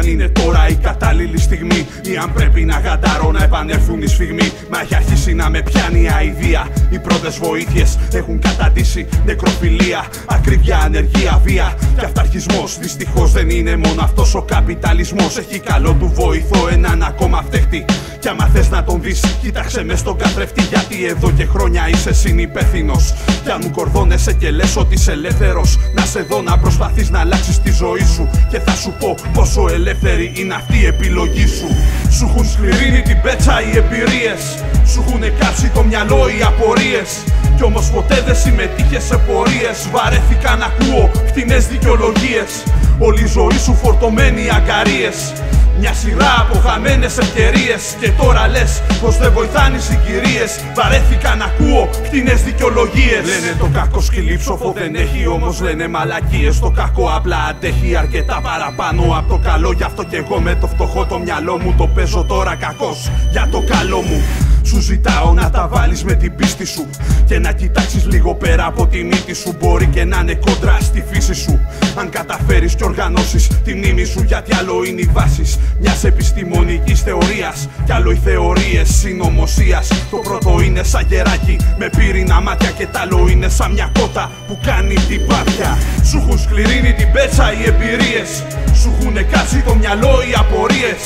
είναι τώρα η κατάλληλη στιγμή ή αν πρέπει να γαντάρω να επανέλθουν οι σφιγμοί. Μα έχει αρχίσει να με πιάνει η αηδία. Οι πρώτες βοήθειες έχουν καταντήσει νεκροφιλία, ακρίβεια, ανεργία, βία και αυταρχισμός. Δυστυχώς δεν είναι μόνο αυτός ο καπιταλισμός. Έχει καλό του βοηθό έναν ακόμα φταίχτη. Κι άμα θες να τον δεις, κοίταξε μες στον καθρέφτη. Γιατί εδώ και χρόνια είσαι συνυπεύθυνος. Κι αν μου κορδώνεσαι και λες ότι είσαι ελεύθερος, να σε δω να προσπαθείς να αλλάξεις τη ζωή σου. Και θα σου πω πόσο ελεύθερη είναι αυτή η επιλογή σου. Σου έχουν σκληρύνει την πέτσα οι εμπειρίες. Σου έχουν κάψει το μυαλό οι απορίες. Κι όμως ποτέ δεν συμμετείχες σε πορείες Βαρέθηκα να ακούω φτηνές δικαιολογίες Όλη η ζωή σου φορτωμένη αγκαρίες μια σειρά από χαμένες ευκαιρίες. Και τώρα λες πως δεν βοηθάνε οι συγκυρίες. Βαρέθηκα να ακούω φτηνές δικαιολογίες. Λένε το κακό σκυλί ψοφό δεν έχει, όμως λένε μαλακίες. Το κακό απλά αντέχει αρκετά παραπάνω από το καλό. Γι' αυτό και εγώ με το φτωχό το μυαλό μου το παίζω τώρα κακό για το καλό μου. Σου ζητάω να τα βάλεις με την πίστη σου Και να κοιτάξεις λίγο πέρα από τη μύτη σου. Μπορεί και να είναι κόντρα στη φύση σου. Αν καταφέρεις και οργανώσεις τη μνήμη σου Γιατί άλλο είναι οι βάσει μιας επιστημονικής θεωρίας. Κι άλλο οι θεωρίες συνωμοσίας. Το πρώτο είναι σαν γεράκι με πύρινα μάτια Και τ' άλλο είναι σαν μια κότα που κάνει την πάπια Σου έχουν σκληρύνει την πέτσα οι εμπειρίες. Σου έχουν κάτσει το μυαλό οι απορίες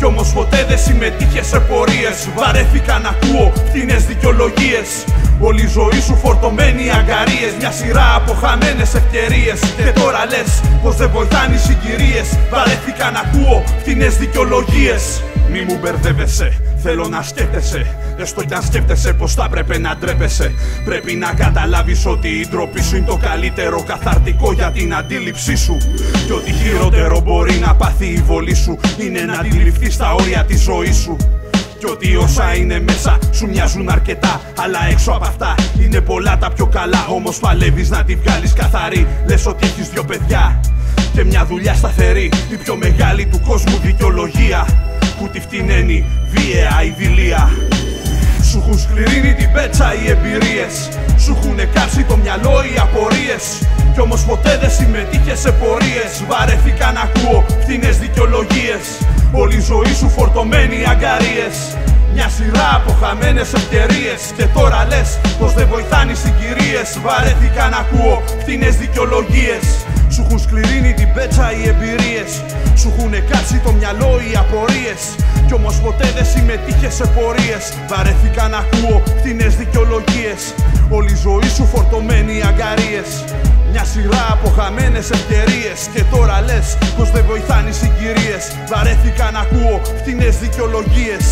κι όμως ποτέ δεν συμμετείχε σε πορείες. Βαρέθηκα να ακούω φτηνές δικαιολογίες. Όλη η ζωή σου φορτωμένη αγκαρίες. Μια σειρά από χαμένες ευκαιρίες. Και τώρα λες πως δεν βοηθάνε οι συγκυρίες. Βαρέθηκα να ακούω φτηνές δικαιολογίες. Μη μου μπερδεύεσαι, θέλω να σκέφτεσαι. Έστω κι αν σκέφτεσαι πως θα έπρεπε να ντρέπεσαι. Πρέπει να καταλάβεις ότι η ντροπή σου είναι το καλύτερο καθαρτικό για την αντίληψή σου. Και ότι χειρότερο μπορεί να πάθει η βολή σου είναι να αντιληφθεί τα όρια της ζωής σου. Και ότι όσα είναι μέσα σου μοιάζουν αρκετά. Αλλά έξω από αυτά είναι πολλά τα πιο καλά. Όμως παλεύεις να τη βγάλεις καθαρή. Λες ότι έχεις δυο παιδιά και μια δουλειά σταθερή. Η πιο μεγάλη του κόσμου δικαιολογία που τη φτηνένει βίαια η δηλία. Σου έχουν σκληρύνει την πέτσα οι εμπειρίες. Σου έχουν κάψει το μυαλό οι απορίες. Κι όμως ποτέ δεν συμμετείχε σε πορείες. Βαρέθηκα να ακούω φθηνέ δικαιολογίες. Όλη η ζωή σου φορτωμένη αγκαρίες. Μια σειρά από χαμένες ευκαιρίες. Και τώρα λες πως δεν βοηθάνε οι συγκυρίες. Βαρέθηκα να ακούω φθηνέ δικαιολογίες. Σου έχουν σκληρύνει την πέτσα οι εμπειρίες. Σου έχουν κάτσει το μυαλό οι απορίες. Κι όμως ποτέ δεν συμμετείχε σε πορείες. Βαρέθηκα να ακούω φτηνές δικαιολογίες. Όλη η ζωή σου φορτωμένη αγκαρίες. Μια σειρά από χαμένες ευκαιρίες. Και τώρα λες πως δεν βοηθάνε οι συγκυρίες. Βαρέθηκα να ακούω φτηνές δικαιολογίες.